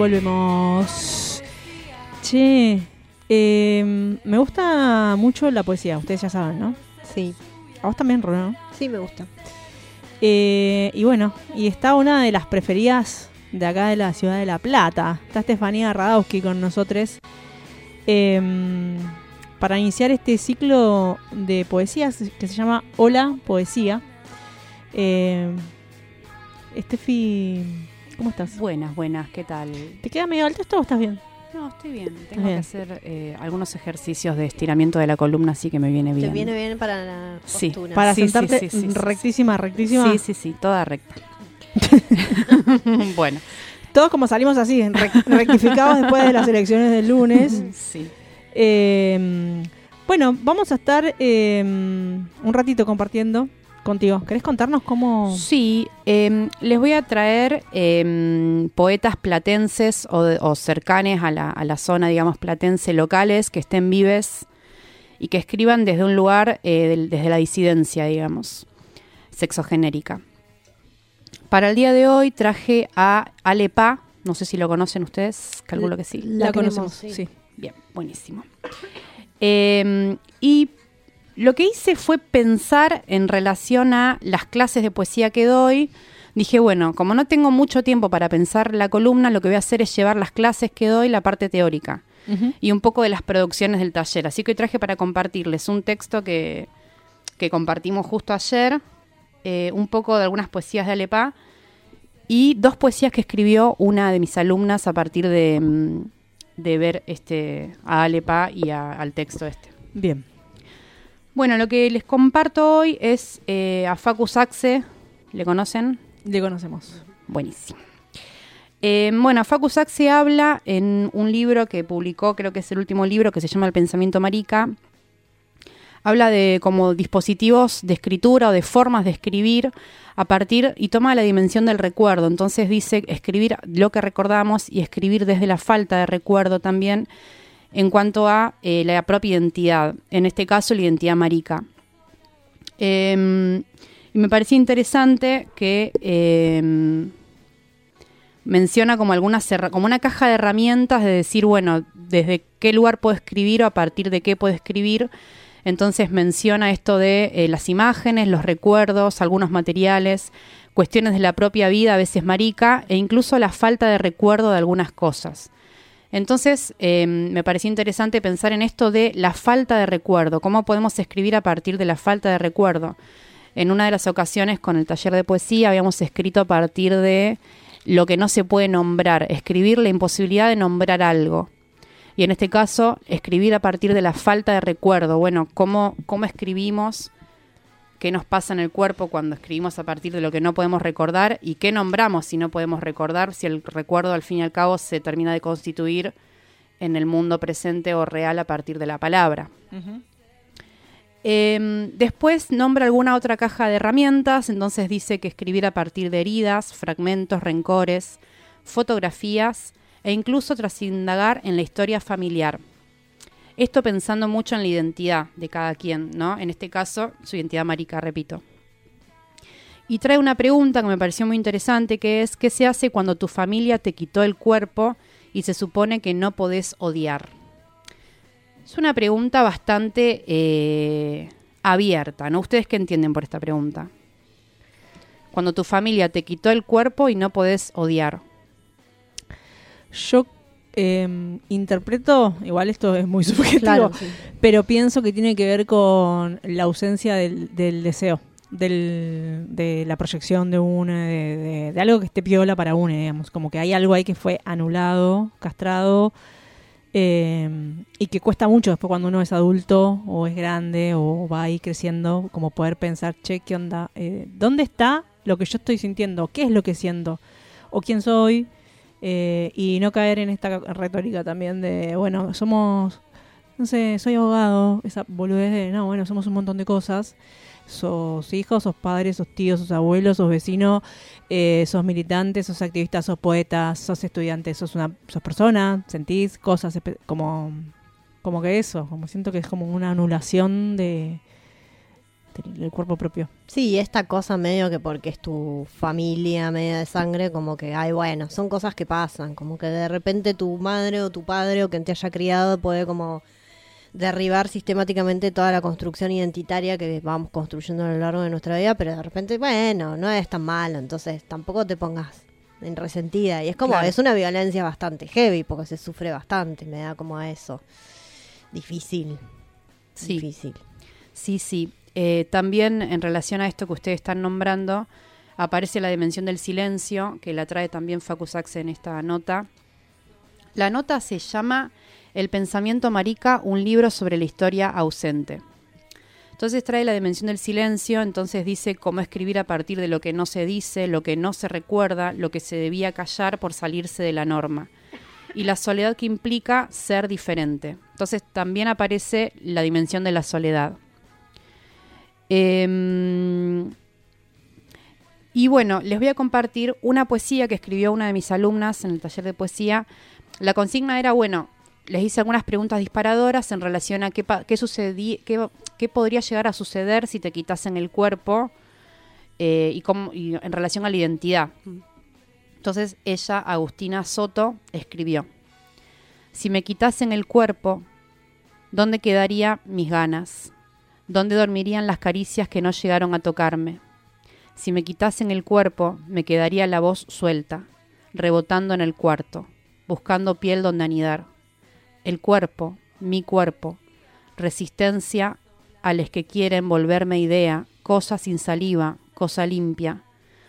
Volvemos. Che, eh, me gusta mucho la poesía, ustedes ya saben, ¿no? Sí, A vos también, Bruno. sí me gusta. Eh, y bueno, y está una de las preferidas de acá de la ciudad de La Plata. Está Estefanía Radowski con nosotros. eh, para iniciar este ciclo de poesías que se llama Hola Poesía. Eh, Estefi, ¿cómo estás? Buenas, buenas, ¿qué tal? ¿Te queda medio alto esto o estás bien? No, estoy bien. Tengo bien. que hacer eh, algunos ejercicios de estiramiento de la columna, así que me viene bien. Te viene bien para la Sí, postura. Para Sí, sentarte sí, sí, sí, rectísima, rectísima. Sí, sí, sí, toda recta. bueno, Todos como salimos así, rec- rectificados después de las elecciones del lunes. sí. Eh, bueno, vamos a estar eh, un ratito compartiendo contigo. ¿Querés contarnos cómo...? Sí, eh, les voy a traer eh, poetas platenses o, cercanes a la, a la zona, digamos, platense locales que estén vives y que escriban desde un lugar, eh, del- desde la disidencia, digamos, sexogenérica. Para el día de hoy traje a Alepa, no sé si lo conocen ustedes, calculo que sí. La conocemos, sí. sí. Bien, buenísimo. Eh, y lo que hice fue pensar en relación a las clases de poesía que doy. Dije, bueno, como no tengo mucho tiempo para pensar la columna, lo que voy a hacer es llevar las clases que doy, la parte teórica y un poco de las producciones del taller. Así que hoy traje para compartirles un texto que, que compartimos justo ayer, eh, un poco de algunas poesías de Alepa y dos poesías que escribió una de mis alumnas a partir de, mm, de ver este, a Alepa y a- al texto este. Bien. Bueno, lo que les comparto hoy es eh, a Facu Saxe, ¿le conocen? Le conocemos. Buenísimo. Eh, bueno, Facu Saxe habla en un libro que publicó, creo que es el último libro, que se llama El pensamiento marica. Habla de como dispositivos de escritura o de formas de escribir a partir y toma la dimensión del recuerdo. Entonces dice escribir lo que recordamos y escribir desde la falta de recuerdo también en cuanto a eh, la propia identidad, en este caso la identidad marica. Eh, y me parecía interesante que eh, menciona como algunas como una caja de herramientas de decir, bueno, desde qué lugar puedo escribir o a partir de qué puedo escribir. Entonces menciona esto de eh, las imágenes, los recuerdos, algunos materiales, cuestiones de la propia vida, a veces marica, e incluso la falta de recuerdo de algunas cosas. Entonces, eh, me pareció interesante pensar en esto de la falta de recuerdo, cómo podemos escribir a partir de la falta de recuerdo. En una de las ocasiones con el taller de poesía habíamos escrito a partir de lo que no se puede nombrar, escribir la imposibilidad de nombrar algo. Y en este caso, escribir a partir de la falta de recuerdo. Bueno, cómo, cómo escribimos, qué nos pasa en el cuerpo cuando escribimos a partir de lo que no podemos recordar y qué nombramos si no podemos recordar, si el recuerdo al fin y al cabo se termina de constituir en el mundo presente o real a partir de la palabra. Eh, después nombra alguna otra caja de herramientas, entonces dice que escribir a partir de heridas, fragmentos, rencores, fotografías e incluso tras indagar en la historia familiar. Esto pensando mucho en la identidad de cada quien, ¿no? En este caso, su identidad marica, repito. Y trae una pregunta que me pareció muy interesante, que es, ¿qué se hace cuando tu familia te quitó el cuerpo y se supone que no podés odiar? Es una pregunta bastante eh, abierta, ¿no? ¿Ustedes qué entienden por esta pregunta? Cuando tu familia te quitó el cuerpo y no podés odiar. Yo eh, interpreto, igual esto es muy subjetivo, Claro, sí. pero pienso que tiene que ver con la ausencia del, del deseo, del, de la proyección de una, de, de- de algo que esté piola para una, digamos, como que hay algo ahí que fue anulado, castrado, eh, y que cuesta mucho después cuando uno es adulto o es grande o va ahí creciendo, como poder pensar, che, ¿qué onda? Eh, ¿Dónde está lo que yo estoy sintiendo? ¿Qué es lo que siento? ¿O quién soy? Eh, y no caer en esta retórica también de, bueno, somos, no sé, soy abogado, esa boludez de, no, bueno, somos un montón de cosas. Sos hijos, sos padres, sos tíos, sos abuelos, sos vecinos, eh, sos militante, sos activista, sos poeta, sos estudiante, sos una sos persona, sentís cosas como como que eso, como siento que es como una anulación de el cuerpo propio. Sí, esta cosa medio que porque es tu familia media de sangre, como que, ay, bueno, son cosas que pasan, como que de repente tu madre o tu padre o quien te haya criado puede como derribar sistemáticamente toda la construcción identitaria que vamos construyendo a lo largo de nuestra vida, pero de repente, bueno, no es tan malo, entonces tampoco te pongas en resentida. Y es como, Claro. es una violencia bastante heavy, porque se sufre bastante, me da como a eso. Difícil. Sí. Difícil. Sí, sí. Eh, también en relación a esto que ustedes están nombrando, aparece la dimensión del silencio, que la trae también Facu Saxe en esta nota. La nota se llama El pensamiento marica, un libro sobre la historia ausente. Entonces trae la dimensión del silencio, entonces dice cómo escribir a partir de lo que no se dice, lo que no se recuerda, lo que se debía callar por salirse de la norma. Y la soledad que implica ser diferente. Entonces también aparece la dimensión de la soledad. Em, y bueno, les voy a compartir una poesía que escribió una de mis alumnas en el taller de poesía. La consigna era, bueno, les hice algunas preguntas disparadoras en relación a qué, qué, sucedí- qué, qué podría llegar a suceder si te quitasen el cuerpo eh, y, cómo- y en relación a la identidad. Entonces ella, Agustina Soto, escribió, si me quitasen el cuerpo, ¿dónde quedarían mis ganas? ¿Dónde dormirían las caricias que no llegaron a tocarme? Si me quitasen el cuerpo, me quedaría la voz suelta, rebotando en el cuarto, buscando piel donde anidar. El cuerpo, mi cuerpo, resistencia a los que quieren volverme idea, cosa sin saliva, cosa limpia.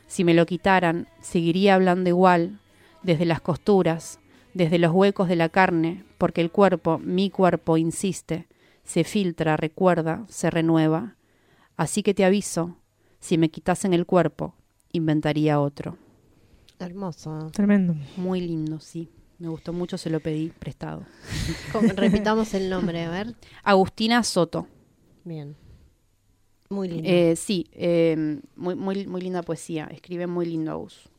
Si me lo quitaran, seguiría hablando igual, desde las costuras, desde los huecos de la carne, porque el cuerpo, mi cuerpo, insiste, se filtra, recuerda, se renueva. Así que te aviso, si me quitasen el cuerpo, inventaría otro. Hermoso. Tremendo. Muy lindo, sí. Me gustó mucho, se lo pedí prestado. Repitamos el nombre, a ver. Agustina Soto. Bien. Muy lindo. Eh, sí, eh, muy, muy, muy linda poesía. Escribe muy lindo Agus.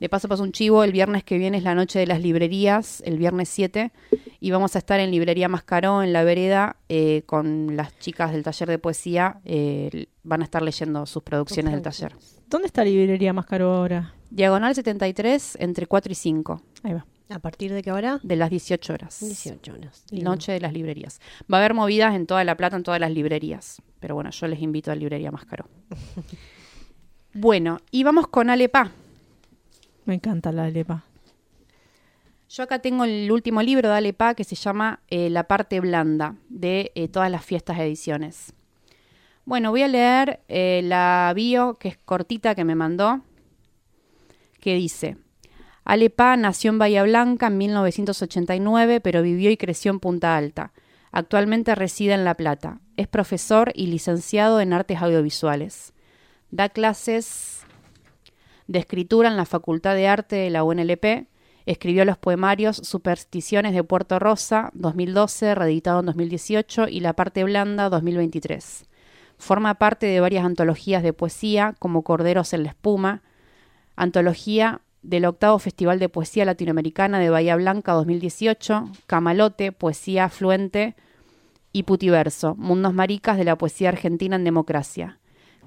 De paso, paso un chivo. El viernes que viene es la noche de las librerías, el viernes 7. Y vamos a estar en Librería Mascaró, en la vereda, eh, con las chicas del taller de poesía. eh, van a estar leyendo sus producciones del taller. ¿Dónde está Librería Más Caro ahora? Diagonal 73, entre 4 y 5, Ahí va. ¿A partir de qué hora? de las 18 horas. 18 horas. Lindo. Noche de las librerías. Va a haber movidas en toda La Plata, en todas las librerías. Pero bueno, yo les invito a Librería Mascaró. bueno, y vamos con Alepa. Me encanta la lepa. Yo acá tengo el último libro de Alepa que se llama eh, La parte blanda de eh, todas las fiestas ediciones. Bueno, voy a leer eh, la bio, que es cortita, que me mandó, que dice, Alepa nació en Bahía Blanca en 1989, pero vivió y creció en Punta Alta. Actualmente reside en La Plata. Es profesor y licenciado en artes audiovisuales. Da clases de escritura en la Facultad de Arte de la UNLP. Escribió los poemarios Supersticiones de Puerto Rosa, 2012, reeditado en 2018, y La parte blanda, 2023. Forma parte de varias antologías de poesía, como Corderos en la Espuma, antología del octavo Festival de Poesía Latinoamericana de Bahía Blanca 2018, Camalote, Poesía Afluente y Putiverso, Mundos Maricas de la Poesía Argentina en Democracia.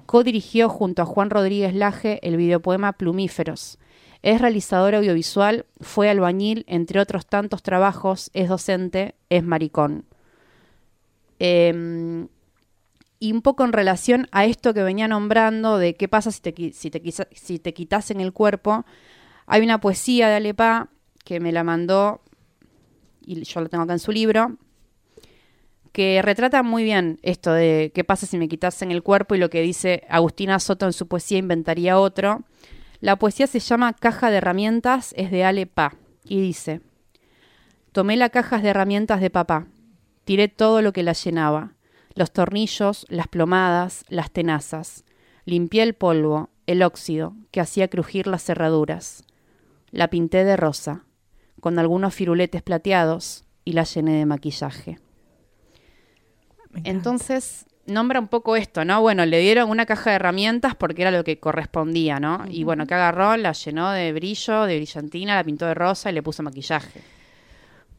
Codirigió junto a Juan Rodríguez Laje el videopoema Plumíferos. Es realizador audiovisual, fue albañil, entre otros tantos trabajos, es docente, es maricón. Em, y un poco en relación a esto que venía nombrando de qué pasa si te, si te, si te quitasen el cuerpo, hay una poesía de Alepa que me la mandó, y yo la tengo acá en su libro, que retrata muy bien esto de qué pasa si me quitasen el cuerpo y lo que dice Agustina Soto en su poesía Inventaría otro. La poesía se llama Caja de Herramientas, es de Ale Pa, y dice, Tomé la caja de herramientas de papá, tiré todo lo que la llenaba, los tornillos, las plomadas, las tenazas, limpié el polvo, el óxido, que hacía crujir las cerraduras. La pinté de rosa, con algunos firuletes plateados, y la llené de maquillaje. Entonces, nombra un poco esto, ¿no? Bueno, le dieron una caja de herramientas porque era lo que correspondía, ¿no? Y bueno, que agarró, la llenó de brillo, de brillantina, la pintó de rosa y le puso maquillaje.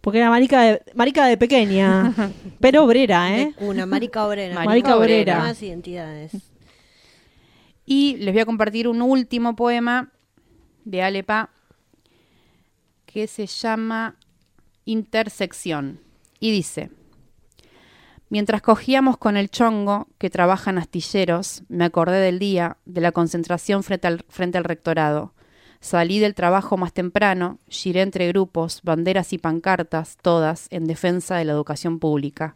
Porque era marica de, marica de pequeña, pero obrera, ¿eh? De cuna, marica obrera. Marica obrera. Nuevas identidades. Y les voy a compartir un último poema de Alepa que se llama Intersección. Y dice, mientras cogíamos con el chongo que trabaja en astilleros, me acordé del día de la concentración frente al, frente al rectorado. Salí del trabajo más temprano, giré entre grupos, banderas y pancartas, todas en defensa de la educación pública.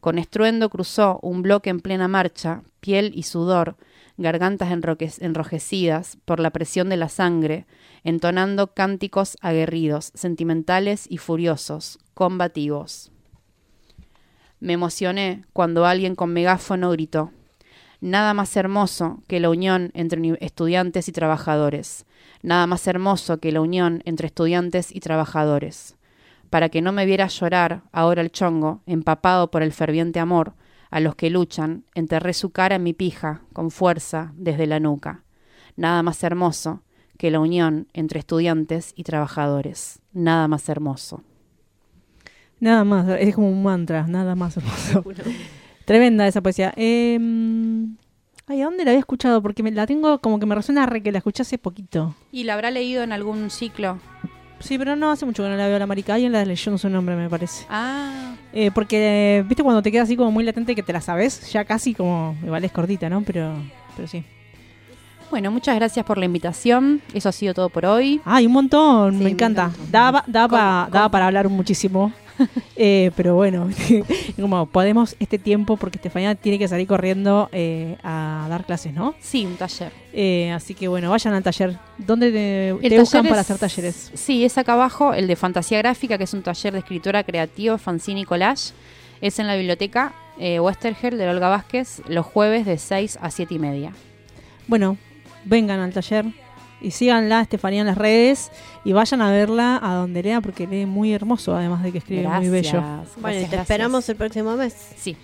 Con estruendo cruzó un bloque en plena marcha, piel y sudor, gargantas enrojecidas por la presión de la sangre, entonando cánticos aguerridos, sentimentales y furiosos, combativos. Me emocioné cuando alguien con megáfono gritó Nada más hermoso que la unión entre estudiantes y trabajadores. Nada más hermoso que la unión entre estudiantes y trabajadores. Para que no me viera llorar ahora el chongo, empapado por el ferviente amor, a los que luchan, enterré su cara en mi pija, con fuerza, desde la nuca. Nada más hermoso que la unión entre estudiantes y trabajadores. Nada más hermoso. Nada más, es como un mantra, nada más hermoso. Tremenda esa poesía. Eh, ay, ¿a dónde la había escuchado? Porque me, la tengo como que me resuena re que la escuché hace poquito. ¿Y la habrá leído en algún ciclo? Sí, pero no hace mucho que no la veo a la marica. Alguien la leyó en su nombre, me parece. Ah, Eh, porque, viste, cuando te queda así como muy latente que te la sabes, ya casi como, igual es cortita, ¿no? Pero, pero sí. bueno, muchas gracias por la invitación. Eso ha sido todo por hoy. Ay, un montón, Sí, me encanta. Daba, daba, pa- ¿Cómo- daba para hablar muchísimo. Eh, pero bueno, como podemos este tiempo, porque Estefanía tiene que salir corriendo eh, a dar clases, ¿no? Sí, un taller. Eh, así que bueno, vayan al taller. ¿Dónde te, te buscan para hacer talleres? Sí, es acá abajo, el de Fantasía Gráfica, que es un taller de escritura creativa, fanzine y collage. Es en la biblioteca eh, Westergel de Olga Vázquez, los jueves de 6 a 7 y media. Bueno, vengan al taller y síganla, Estefanía, en las redes y vayan a verla a donde lea, porque lee muy hermoso, además de que escribe muy bello. Gracias, Bueno, y te gracias. esperamos el próximo mes. Sí,